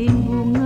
you